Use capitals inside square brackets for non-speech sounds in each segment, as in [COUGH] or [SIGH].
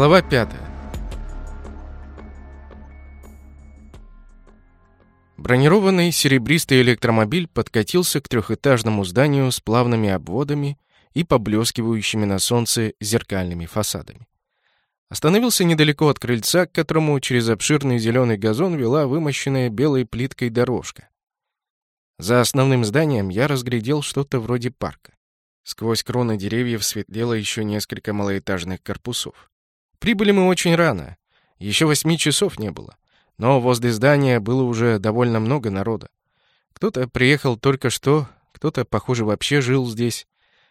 Глава 5. Бронированный серебристый электромобиль подкатился к трехэтажному зданию с плавными обводами и поблескивающими на солнце зеркальными фасадами. Остановился недалеко от крыльца, к которому через обширный зеленый газон вела вымощенная белой плиткой дорожка. За основным зданием я разглядел что-то вроде парка. Сквозь кроны деревьев светлело еще несколько малоэтажных корпусов. Прибыли мы очень рано. Еще восьми часов не было. Но возле здания было уже довольно много народа. Кто-то приехал только что, кто-то, похоже, вообще жил здесь.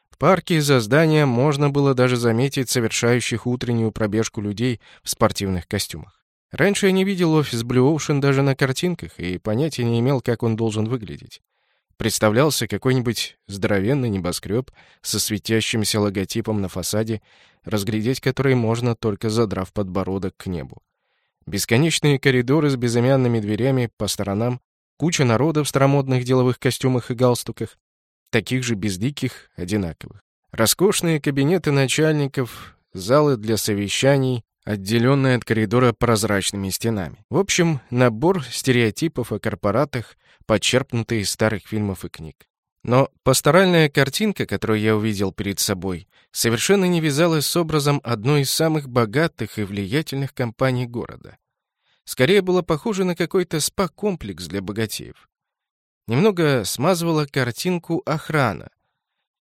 В парке за зданием можно было даже заметить совершающих утреннюю пробежку людей в спортивных костюмах. Раньше я не видел офис Blue Ocean даже на картинках и понятия не имел, как он должен выглядеть. Представлялся какой-нибудь здоровенный небоскреб со светящимся логотипом на фасаде, разглядеть который можно только задрав подбородок к небу. Бесконечные коридоры с безымянными дверями по сторонам, куча народа в старомодных деловых костюмах и галстуках, таких же бездиких, одинаковых. Роскошные кабинеты начальников, залы для совещаний, отделенные от коридора прозрачными стенами. В общем, набор стереотипов о корпоратах, подчерпнутый из старых фильмов и книг. Но пасторальная картинка, которую я увидел перед собой, совершенно не вязалась с образом одной из самых богатых и влиятельных компаний города. Скорее было похоже на какой-то спа-комплекс для богатеев. Немного смазывала картинку охрана.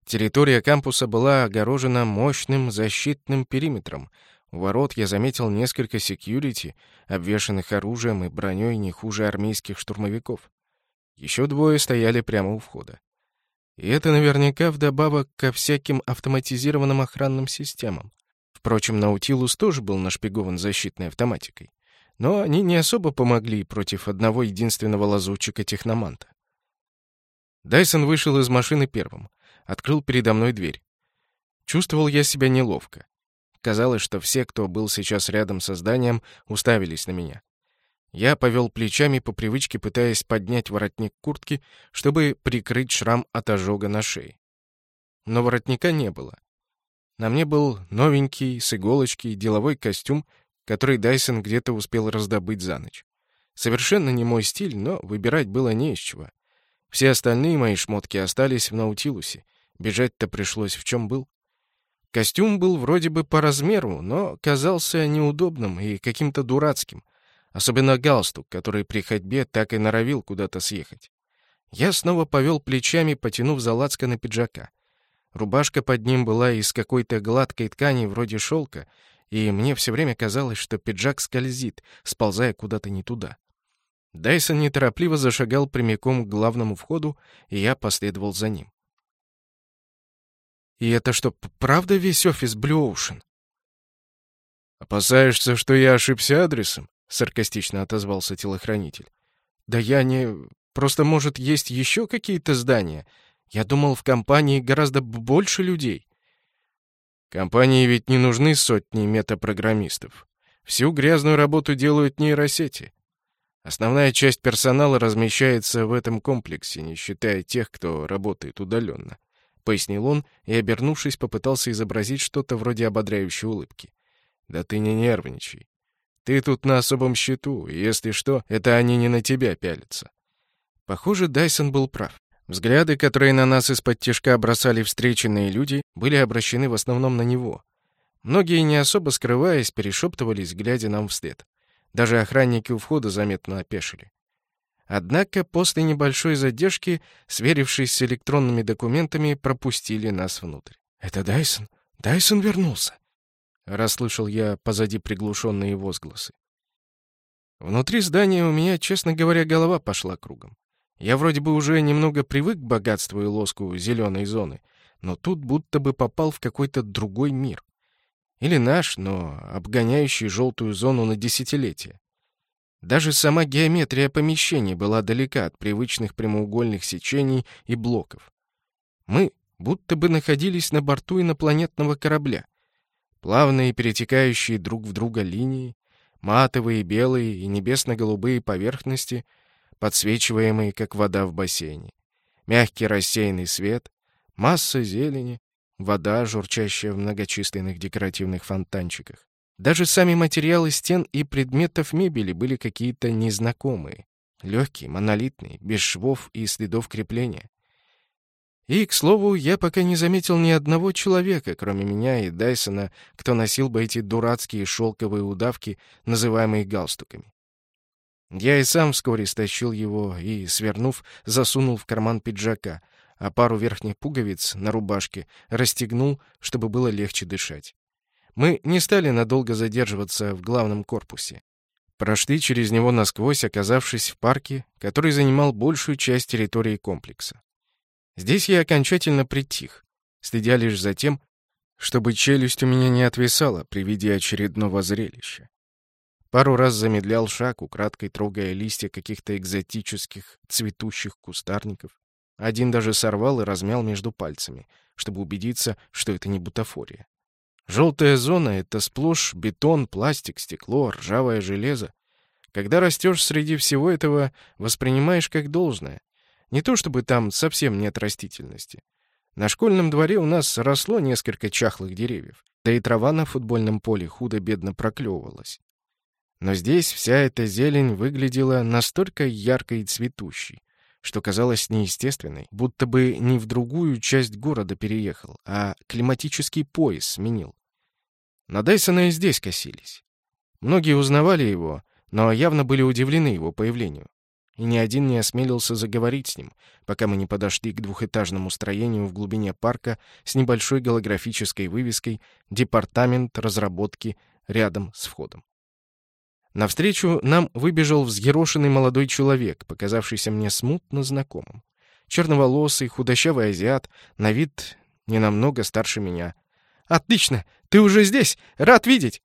Территория кампуса была огорожена мощным защитным периметром. У ворот я заметил несколько секьюрити, обвешанных оружием и броней не хуже армейских штурмовиков. Еще двое стояли прямо у входа. И это наверняка вдобавок ко всяким автоматизированным охранным системам. Впрочем, Наутилус тоже был нашпигован защитной автоматикой. Но они не особо помогли против одного единственного лазутчика-техноманта. Дайсон вышел из машины первым, открыл передо мной дверь. Чувствовал я себя неловко. Казалось, что все, кто был сейчас рядом со зданием, уставились на меня. Я повел плечами по привычке, пытаясь поднять воротник куртки, чтобы прикрыть шрам от ожога на шее. Но воротника не было. На мне был новенький, с иголочки, деловой костюм, который Дайсон где-то успел раздобыть за ночь. Совершенно не мой стиль, но выбирать было не из чего. Все остальные мои шмотки остались в Наутилусе. Бежать-то пришлось в чем был. Костюм был вроде бы по размеру, но казался неудобным и каким-то дурацким. Особенно галстук, который при ходьбе так и норовил куда-то съехать. Я снова повел плечами, потянув за на пиджака. Рубашка под ним была из какой-то гладкой ткани вроде шелка, и мне все время казалось, что пиджак скользит, сползая куда-то не туда. Дайсон неторопливо зашагал прямиком к главному входу, и я последовал за ним. «И это что, правда весь офис Blue Ocean?» «Опасаешься, что я ошибся адресом?» — саркастично отозвался телохранитель. «Да я не... Просто, может, есть еще какие-то здания? Я думал, в компании гораздо больше людей». «Компании ведь не нужны сотни метапрограммистов. Всю грязную работу делают нейросети. Основная часть персонала размещается в этом комплексе, не считая тех, кто работает удаленно. Пояснил он и, обернувшись, попытался изобразить что-то вроде ободряющей улыбки. «Да ты не нервничай. Ты тут на особом счету, и если что, это они не на тебя пялятся». Похоже, Дайсон был прав. Взгляды, которые на нас из-под тяжка бросали встреченные люди, были обращены в основном на него. Многие, не особо скрываясь, перешептывались, глядя нам вслед. Даже охранники у входа заметно опешили. Однако после небольшой задержки, сверившись с электронными документами, пропустили нас внутрь. «Это Дайсон? Дайсон вернулся!» — расслышал я позади приглушенные возгласы. Внутри здания у меня, честно говоря, голова пошла кругом. Я вроде бы уже немного привык к богатству и лоску зеленой зоны, но тут будто бы попал в какой-то другой мир. Или наш, но обгоняющий желтую зону на десятилетия. Даже сама геометрия помещений была далека от привычных прямоугольных сечений и блоков. Мы будто бы находились на борту инопланетного корабля. Плавные перетекающие друг в друга линии, матовые, белые и небесно-голубые поверхности, подсвечиваемые, как вода в бассейне. Мягкий рассеянный свет, масса зелени, вода, журчащая в многочисленных декоративных фонтанчиках. Даже сами материалы стен и предметов мебели были какие-то незнакомые. Легкие, монолитные, без швов и следов крепления. И, к слову, я пока не заметил ни одного человека, кроме меня и Дайсона, кто носил бы эти дурацкие шелковые удавки, называемые галстуками. Я и сам вскоре стащил его и, свернув, засунул в карман пиджака, а пару верхних пуговиц на рубашке расстегнул, чтобы было легче дышать. Мы не стали надолго задерживаться в главном корпусе. Прошли через него насквозь, оказавшись в парке, который занимал большую часть территории комплекса. Здесь я окончательно притих, следя лишь за тем, чтобы челюсть у меня не отвисала при виде очередного зрелища. Пару раз замедлял шаг, украдкой трогая листья каких-то экзотических цветущих кустарников. Один даже сорвал и размял между пальцами, чтобы убедиться, что это не бутафория. Желтая зона — это сплошь бетон, пластик, стекло, ржавое железо. Когда растешь среди всего этого, воспринимаешь как должное. Не то чтобы там совсем нет растительности. На школьном дворе у нас росло несколько чахлых деревьев, да и трава на футбольном поле худо-бедно проклевывалась. Но здесь вся эта зелень выглядела настолько яркой и цветущей, что казалось неестественной, будто бы не в другую часть города переехал, а климатический пояс сменил. На Дайсона и здесь косились. Многие узнавали его, но явно были удивлены его появлению и ни один не осмелился заговорить с ним, пока мы не подошли к двухэтажному строению в глубине парка с небольшой голографической вывеской «Департамент разработки» рядом с входом. Навстречу нам выбежал взъерошенный молодой человек, показавшийся мне смутно знакомым. Черноволосый, худощавый азиат, на вид не намного старше меня. «Отлично! Ты уже здесь! Рад видеть!»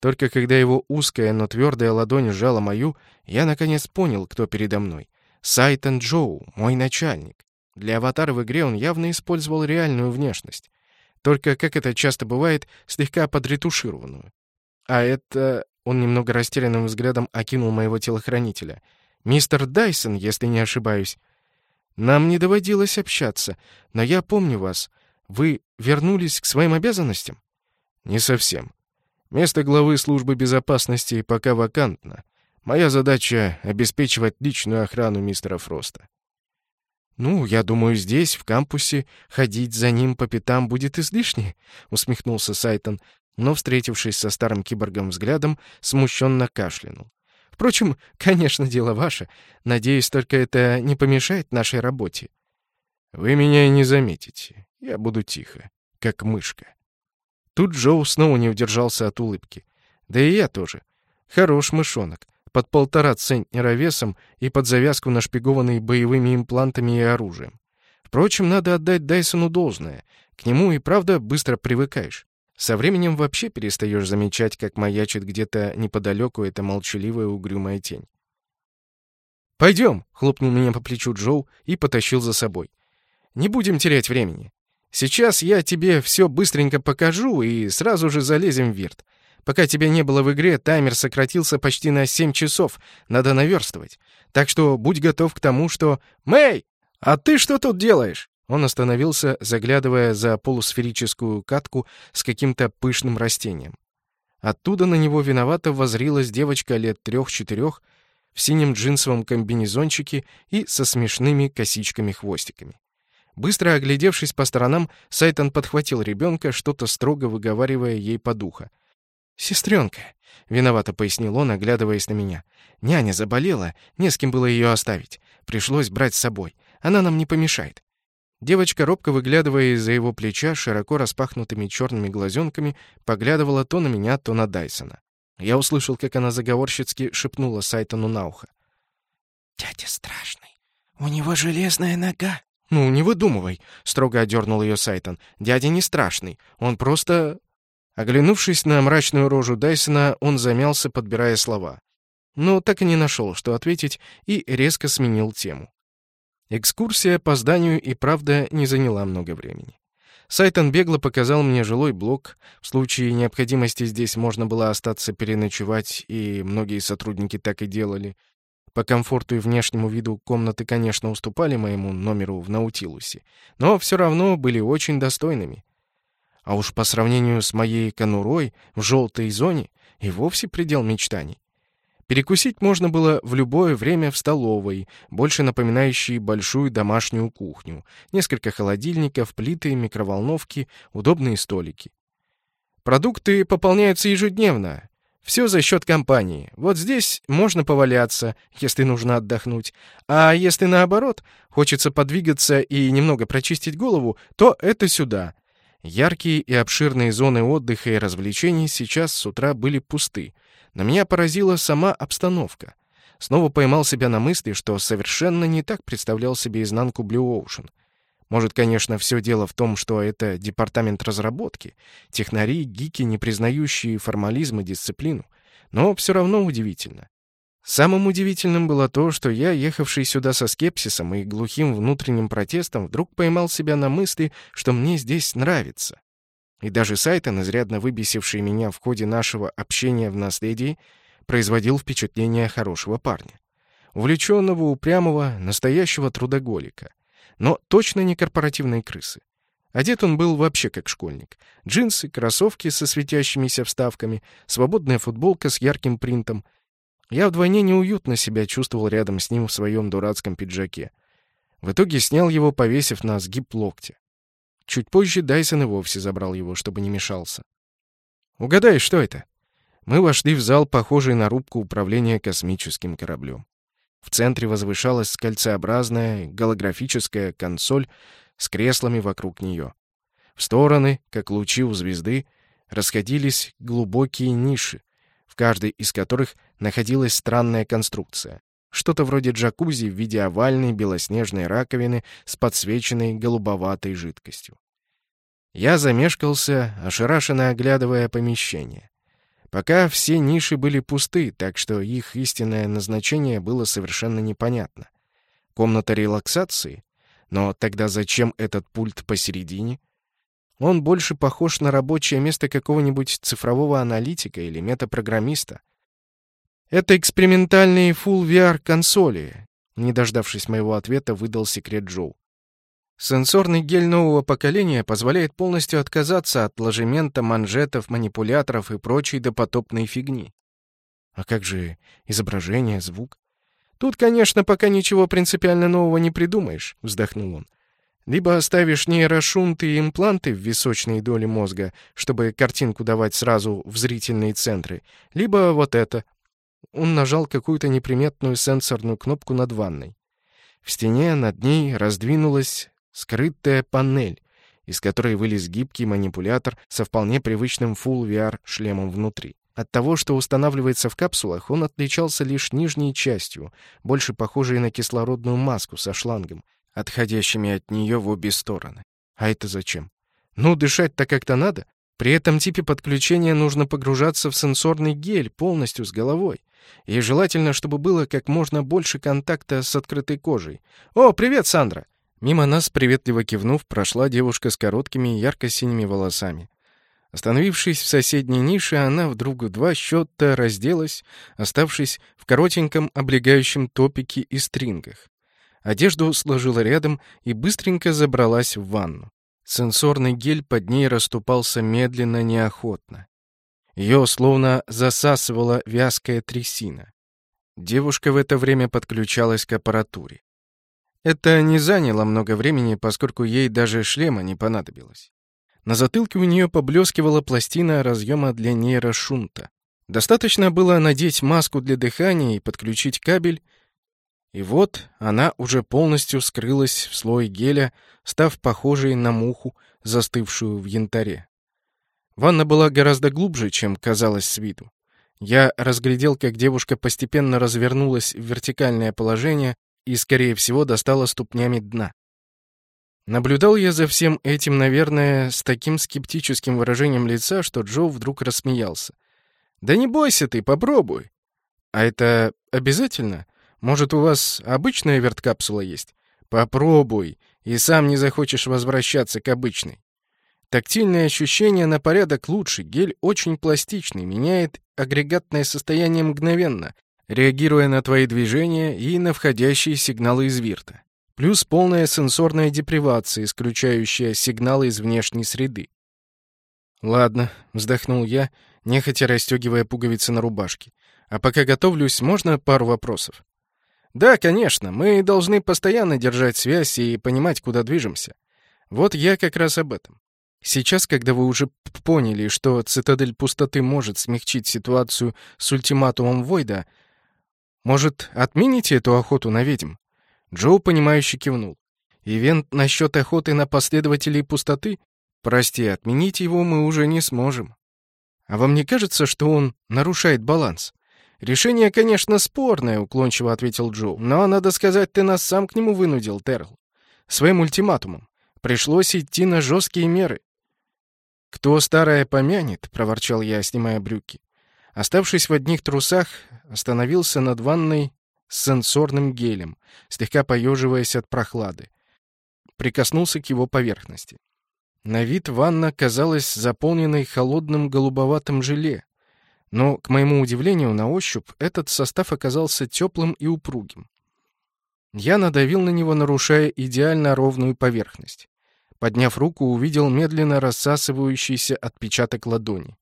Только когда его узкая, но твердая ладонь сжала мою, я наконец понял, кто передо мной. Сайтон Джоу, мой начальник. Для аватара в игре он явно использовал реальную внешность. Только, как это часто бывает, слегка подретушированную. А это... Он немного растерянным взглядом окинул моего телохранителя. «Мистер Дайсон, если не ошибаюсь. Нам не доводилось общаться, но я помню вас. Вы вернулись к своим обязанностям?» «Не совсем. Место главы службы безопасности пока вакантно. Моя задача — обеспечивать личную охрану мистера Фроста. «Ну, я думаю, здесь, в кампусе, ходить за ним по пятам будет излишне», — усмехнулся Сайтон, но, встретившись со старым киборгом взглядом, смущенно кашлянул. «Впрочем, [LAUGHS] конечно, дело ваше. Надеюсь, только это не помешает нашей работе». «Вы меня и не заметите. Я буду тихо, как мышка». Тут Джоу снова не удержался от улыбки. Да и я тоже. Хорош мышонок. Под полтора центнера весом и под завязку нашпигованный боевыми имплантами и оружием. Впрочем, надо отдать Дайсону должное. К нему и правда быстро привыкаешь. Со временем вообще перестаешь замечать, как маячит где-то неподалеку эта молчаливая угрюмая тень. «Пойдем!» — хлопнул меня по плечу Джоу и потащил за собой. «Не будем терять времени. Сейчас я тебе все быстренько покажу и сразу же залезем в вирт. Пока тебя не было в игре, таймер сократился почти на 7 часов. Надо наверстывать. Так что будь готов к тому, что... «Мэй! А ты что тут делаешь?» Он остановился, заглядывая за полусферическую катку с каким-то пышным растением. Оттуда на него виновато возрилась девочка лет трех-четырех в синем джинсовом комбинезончике и со смешными косичками-хвостиками. Быстро оглядевшись по сторонам, Сайтон подхватил ребенка, что-то строго выговаривая ей по духу. «Сестренка», — виновато пояснил он, оглядываясь на меня. «Няня заболела, не с кем было ее оставить. Пришлось брать с собой. Она нам не помешает». Девочка, робко выглядывая из-за его плеча, широко распахнутыми черными глазенками, поглядывала то на меня, то на Дайсона. Я услышал, как она заговорщицки шепнула Сайтону на ухо. «Дядя страшный. У него железная нога». «Ну, не выдумывай», — строго одернул ее Сайтон. «Дядя не страшный. Он просто...» Оглянувшись на мрачную рожу Дайсона, он замялся, подбирая слова. Но так и не нашел, что ответить, и резко сменил тему. Экскурсия по зданию и правда не заняла много времени. Сайтон бегло показал мне жилой блок. В случае необходимости здесь можно было остаться переночевать, и многие сотрудники так и делали. По комфорту и внешнему виду комнаты, конечно, уступали моему номеру в Наутилусе, но все равно были очень достойными. А уж по сравнению с моей конурой в желтой зоне, и вовсе предел мечтаний. Перекусить можно было в любое время в столовой, больше напоминающей большую домашнюю кухню. Несколько холодильников, плиты, микроволновки, удобные столики. Продукты пополняются ежедневно. Все за счет компании. Вот здесь можно поваляться, если нужно отдохнуть. А если наоборот, хочется подвигаться и немного прочистить голову, то это сюда. Яркие и обширные зоны отдыха и развлечений сейчас с утра были пусты. Но меня поразила сама обстановка. Снова поймал себя на мысли, что совершенно не так представлял себе изнанку Blue Ocean. Может, конечно, все дело в том, что это департамент разработки, технари, гики, не признающие формализм и дисциплину. Но все равно удивительно. Самым удивительным было то, что я, ехавший сюда со скепсисом и глухим внутренним протестом, вдруг поймал себя на мысли, что мне здесь нравится. И даже Сайтон, изрядно выбесивший меня в ходе нашего общения в наследии, производил впечатление хорошего парня. Увлеченного, упрямого, настоящего трудоголика. Но точно не корпоративной крысы. Одет он был вообще как школьник. Джинсы, кроссовки со светящимися вставками, свободная футболка с ярким принтом. Я вдвойне неуютно себя чувствовал рядом с ним в своем дурацком пиджаке. В итоге снял его, повесив на сгиб локтя. Чуть позже Дайсон и вовсе забрал его, чтобы не мешался. «Угадай, что это?» Мы вошли в зал, похожий на рубку управления космическим кораблем. В центре возвышалась кольцеобразная голографическая консоль с креслами вокруг нее. В стороны, как лучи у звезды, расходились глубокие ниши, в каждой из которых находилась странная конструкция. Что-то вроде джакузи в виде овальной белоснежной раковины с подсвеченной голубоватой жидкостью. Я замешкался, ошарашенно оглядывая помещение. Пока все ниши были пусты, так что их истинное назначение было совершенно непонятно. Комната релаксации? Но тогда зачем этот пульт посередине? Он больше похож на рабочее место какого-нибудь цифрового аналитика или метапрограммиста — это экспериментальные Full VR консоли. Не дождавшись моего ответа, выдал секрет Джоу. Сенсорный гель нового поколения позволяет полностью отказаться от ложемента, манжетов, манипуляторов и прочей допотопной фигни. А как же изображение, звук? Тут, конечно, пока ничего принципиально нового не придумаешь, вздохнул он. Либо оставишь нейрошунты и импланты в височные доли мозга, чтобы картинку давать сразу в зрительные центры, либо вот это. Он нажал какую-то неприметную сенсорную кнопку над ванной. В стене над ней раздвинулась скрытая панель, из которой вылез гибкий манипулятор со вполне привычным Full VR шлемом внутри. От того, что устанавливается в капсулах, он отличался лишь нижней частью, больше похожей на кислородную маску со шлангом, отходящими от нее в обе стороны. А это зачем? Ну, дышать-то как-то надо. При этом типе подключения нужно погружаться в сенсорный гель полностью с головой. И желательно, чтобы было как можно больше контакта с открытой кожей. «О, привет, Сандра!» Мимо нас, приветливо кивнув, прошла девушка с короткими ярко-синими волосами. Остановившись в соседней нише, она вдруг в два счета разделась, оставшись в коротеньком облегающем топике и стрингах. Одежду сложила рядом и быстренько забралась в ванну. Сенсорный гель под ней расступался медленно, неохотно. Ее словно засасывала вязкая трясина. Девушка в это время подключалась к аппаратуре. Это не заняло много времени, поскольку ей даже шлема не понадобилось. На затылке у нее поблескивала пластина разъема для нейрошунта. Достаточно было надеть маску для дыхания и подключить кабель, и вот она уже полностью скрылась в слой геля, став похожей на муху, застывшую в янтаре. Ванна была гораздо глубже, чем казалось с виду. Я разглядел, как девушка постепенно развернулась в вертикальное положение и, скорее всего, достала ступнями дна. Наблюдал я за всем этим, наверное, с таким скептическим выражением лица, что Джо вдруг рассмеялся. «Да не бойся ты, попробуй!» «А это обязательно? Может, у вас обычная верткапсула есть? Попробуй, и сам не захочешь возвращаться к обычной». Тактильное ощущение на порядок лучше, гель очень пластичный, меняет агрегатное состояние мгновенно, реагируя на твои движения и на входящие сигналы из вирта. Плюс полная сенсорная депривация, исключающая сигналы из внешней среды. «Ладно», — вздохнул я, нехотя расстегивая пуговицы на рубашке. «А пока готовлюсь, можно пару вопросов?» «Да, конечно. Мы должны постоянно держать связь и понимать, куда движемся. Вот я как раз об этом. Сейчас, когда вы уже поняли, что цитадель пустоты может смягчить ситуацию с ультиматумом Войда, может, отмените эту охоту на ведьм?» Джоу, понимающе кивнул. «Ивент насчет охоты на последователей пустоты? Прости, отменить его мы уже не сможем. А вам не кажется, что он нарушает баланс? Решение, конечно, спорное, уклончиво ответил Джо. Но, надо сказать, ты нас сам к нему вынудил, Терл. Своим ультиматумом. Пришлось идти на жесткие меры. «Кто старое помянет?» — проворчал я, снимая брюки. Оставшись в одних трусах, остановился над ванной с сенсорным гелем, слегка поеживаясь от прохлады. Прикоснулся к его поверхности. На вид ванна казалась заполненной холодным голубоватым желе, но, к моему удивлению, на ощупь этот состав оказался теплым и упругим. Я надавил на него, нарушая идеально ровную поверхность. Подняв руку, увидел медленно рассасывающийся отпечаток ладони.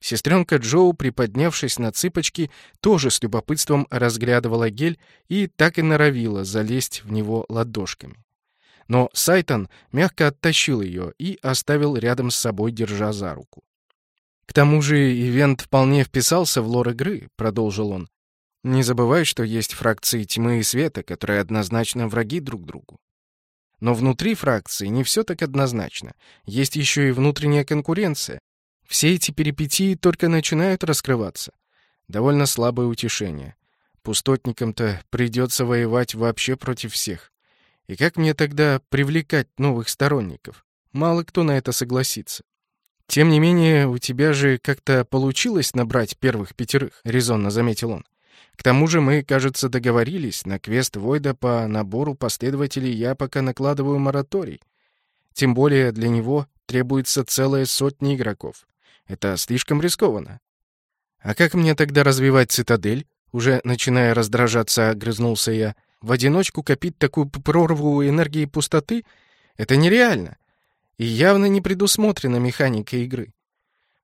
Сестренка Джоу, приподнявшись на цыпочки, тоже с любопытством разглядывала гель и так и норовила залезть в него ладошками. Но Сайтон мягко оттащил ее и оставил рядом с собой, держа за руку. «К тому же ивент вполне вписался в лор игры», — продолжил он. «Не забывай, что есть фракции тьмы и света, которые однозначно враги друг другу. Но внутри фракции не все так однозначно. Есть еще и внутренняя конкуренция. Все эти перипетии только начинают раскрываться. Довольно слабое утешение. Пустотникам-то придется воевать вообще против всех. И как мне тогда привлекать новых сторонников? Мало кто на это согласится. Тем не менее, у тебя же как-то получилось набрать первых пятерых, резонно заметил он. К тому же мы, кажется, договорились, на квест Войда по набору последователей я пока накладываю мораторий. Тем более для него требуется целая сотня игроков. Это слишком рискованно. А как мне тогда развивать цитадель? Уже начиная раздражаться, огрызнулся я. В одиночку копить такую прорву энергии пустоты — это нереально. И явно не предусмотрена механика игры.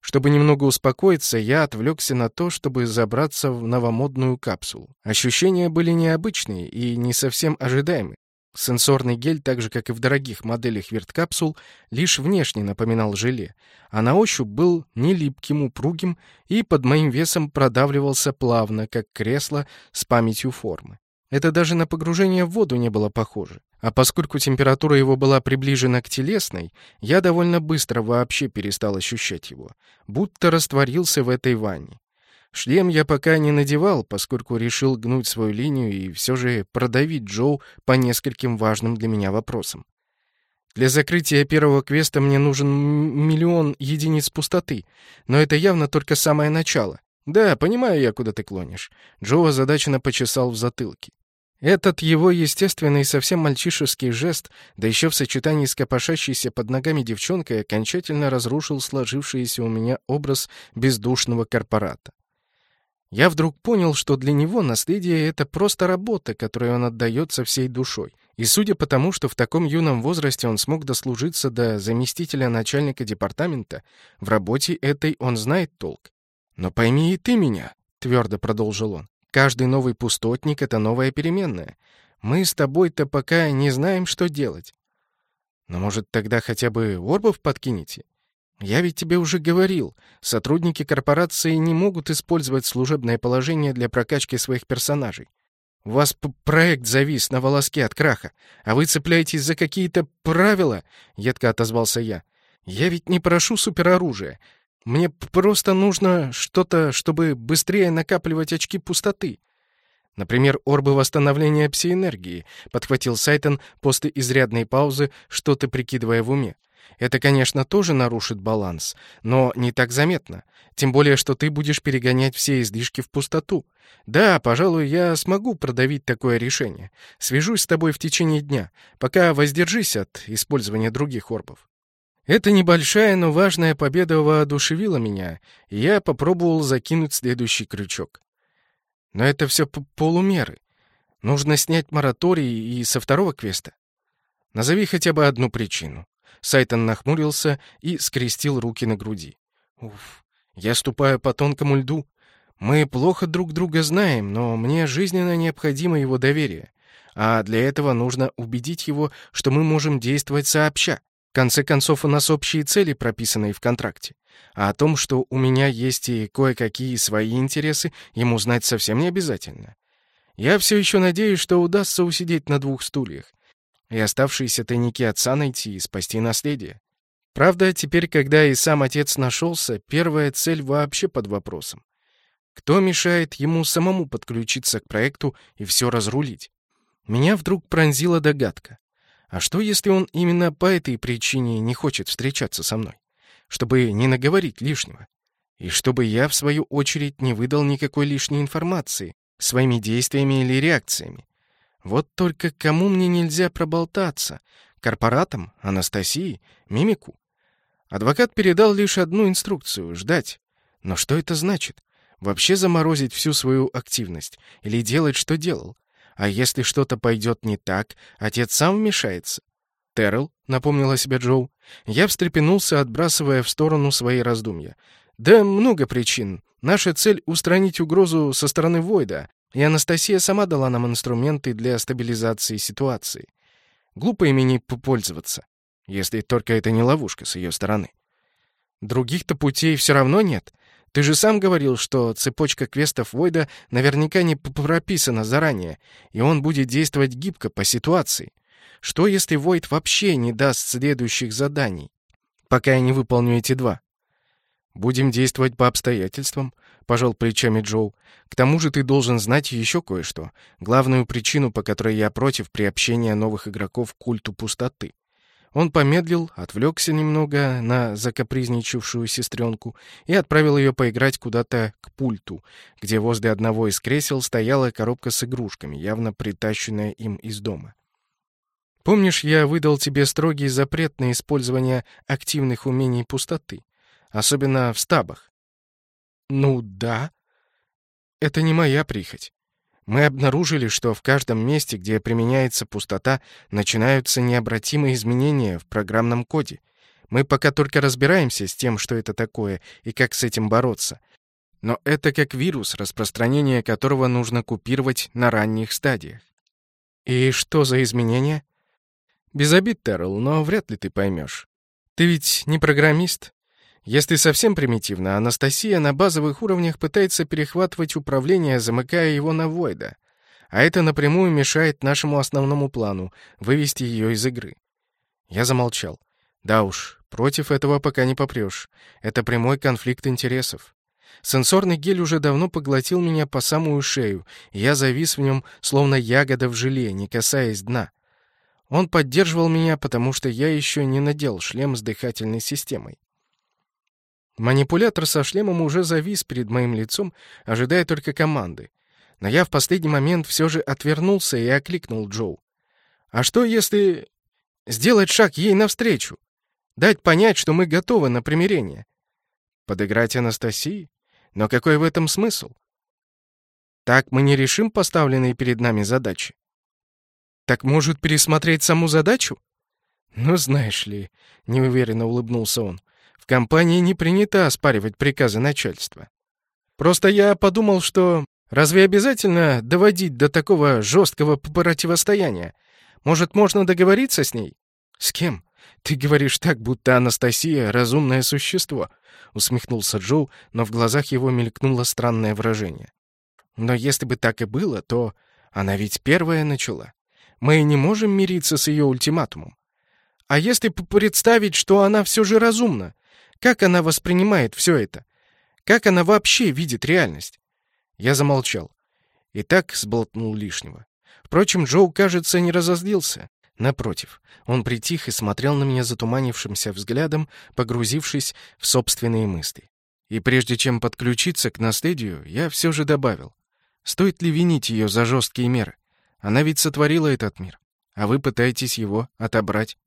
Чтобы немного успокоиться, я отвлекся на то, чтобы забраться в новомодную капсулу. Ощущения были необычные и не совсем ожидаемые. Сенсорный гель, так же как и в дорогих моделях верткапсул, лишь внешне напоминал желе, а на ощупь был не липким, упругим и под моим весом продавливался плавно, как кресло с памятью формы. Это даже на погружение в воду не было похоже. А поскольку температура его была приближена к телесной, я довольно быстро вообще перестал ощущать его, будто растворился в этой ванне. Шлем я пока не надевал, поскольку решил гнуть свою линию и все же продавить Джоу по нескольким важным для меня вопросам. Для закрытия первого квеста мне нужен миллион единиц пустоты, но это явно только самое начало. Да, понимаю я, куда ты клонишь. Джо озадаченно почесал в затылке. Этот его естественный совсем мальчишеский жест, да еще в сочетании с копошащейся под ногами девчонкой, окончательно разрушил сложившийся у меня образ бездушного корпората. Я вдруг понял, что для него наследие — это просто работа, которой он отдает со всей душой. И судя по тому, что в таком юном возрасте он смог дослужиться до заместителя начальника департамента, в работе этой он знает толк. «Но пойми и ты меня», — твердо продолжил он. Каждый новый пустотник — это новая переменная. Мы с тобой-то пока не знаем, что делать. Но, может, тогда хотя бы орбов подкинете? Я ведь тебе уже говорил, сотрудники корпорации не могут использовать служебное положение для прокачки своих персонажей. У вас проект завис на волоске от краха, а вы цепляетесь за какие-то правила, — едко отозвался я. Я ведь не прошу супероружия. Мне просто нужно что-то, чтобы быстрее накапливать очки пустоты. Например, орбы восстановления псиэнергии, подхватил Сайтон после изрядной паузы, что-то прикидывая в уме. Это, конечно, тоже нарушит баланс, но не так заметно. Тем более, что ты будешь перегонять все излишки в пустоту. Да, пожалуй, я смогу продавить такое решение. Свяжусь с тобой в течение дня, пока воздержись от использования других орбов. Эта небольшая, но важная победа воодушевила меня, и я попробовал закинуть следующий крючок. Но это все полумеры. Нужно снять мораторий и со второго квеста. Назови хотя бы одну причину. Сайтон нахмурился и скрестил руки на груди. Уф, я ступаю по тонкому льду. Мы плохо друг друга знаем, но мне жизненно необходимо его доверие. А для этого нужно убедить его, что мы можем действовать сообща. В конце концов, у нас общие цели, прописанные в контракте. А о том, что у меня есть и кое-какие свои интересы, ему знать совсем не обязательно. Я все еще надеюсь, что удастся усидеть на двух стульях и оставшиеся тайники отца найти и спасти наследие. Правда, теперь, когда и сам отец нашелся, первая цель вообще под вопросом. Кто мешает ему самому подключиться к проекту и все разрулить? Меня вдруг пронзила догадка. А что, если он именно по этой причине не хочет встречаться со мной? Чтобы не наговорить лишнего. И чтобы я, в свою очередь, не выдал никакой лишней информации своими действиями или реакциями. Вот только кому мне нельзя проболтаться? Корпоратам? Анастасии? Мимику? Адвокат передал лишь одну инструкцию — ждать. Но что это значит? Вообще заморозить всю свою активность? Или делать, что делал? А если что-то пойдет не так, отец сам вмешается? Террел, напомнила себе Джоу. Я встрепенулся, отбрасывая в сторону свои раздумья. Да много причин. Наша цель — устранить угрозу со стороны Войда, и Анастасия сама дала нам инструменты для стабилизации ситуации. Глупо ими не попользоваться, если только это не ловушка с ее стороны. Других-то путей все равно нет. Ты же сам говорил, что цепочка квестов Войда наверняка не прописана заранее, и он будет действовать гибко по ситуации. Что, если Войд вообще не даст следующих заданий, пока я не выполню эти два? Будем действовать по обстоятельствам, пожал плечами Джоу. К тому же ты должен знать еще кое-что. Главную причину, по которой я против приобщения новых игроков к культу пустоты. Он помедлил, отвлекся немного на закапризничавшую сестренку и отправил ее поиграть куда-то к пульту, где возле одного из кресел стояла коробка с игрушками, явно притащенная им из дома. «Помнишь, я выдал тебе строгий запрет на использование активных умений пустоты, особенно в стабах?» «Ну да. Это не моя прихоть. Мы обнаружили, что в каждом месте, где применяется пустота, начинаются необратимые изменения в программном коде. Мы пока только разбираемся с тем, что это такое и как с этим бороться. Но это как вирус, распространение которого нужно купировать на ранних стадиях. И что за изменения? Без обид, Террell, но вряд ли ты поймешь. Ты ведь не программист. Если совсем примитивно, Анастасия на базовых уровнях пытается перехватывать управление, замыкая его на Войда. А это напрямую мешает нашему основному плану — вывести ее из игры. Я замолчал. Да уж, против этого пока не попрешь. Это прямой конфликт интересов. Сенсорный гель уже давно поглотил меня по самую шею, и я завис в нем, словно ягода в желе, не касаясь дна. Он поддерживал меня, потому что я еще не надел шлем с дыхательной системой. Манипулятор со шлемом уже завис перед моим лицом, ожидая только команды. Но я в последний момент все же отвернулся и окликнул Джоу. «А что, если сделать шаг ей навстречу? Дать понять, что мы готовы на примирение?» «Подыграть Анастасии? Но какой в этом смысл? Так мы не решим поставленные перед нами задачи. Так может пересмотреть саму задачу?» «Ну, знаешь ли», — неуверенно улыбнулся он, в компании не принято оспаривать приказы начальства. Просто я подумал, что разве обязательно доводить до такого жесткого противостояния? Может, можно договориться с ней? С кем? Ты говоришь так, будто Анастасия — разумное существо, — усмехнулся Джоу, но в глазах его мелькнуло странное выражение. Но если бы так и было, то она ведь первая начала. Мы не можем мириться с ее ультиматумом. А если представить, что она все же разумна? Как она воспринимает все это? Как она вообще видит реальность? Я замолчал. И так сболтнул лишнего. Впрочем, Джоу, кажется, не разозлился. Напротив, он притих и смотрел на меня затуманившимся взглядом, погрузившись в собственные мысли. И прежде чем подключиться к наследию, я все же добавил. Стоит ли винить ее за жесткие меры? Она ведь сотворила этот мир, а вы пытаетесь его отобрать.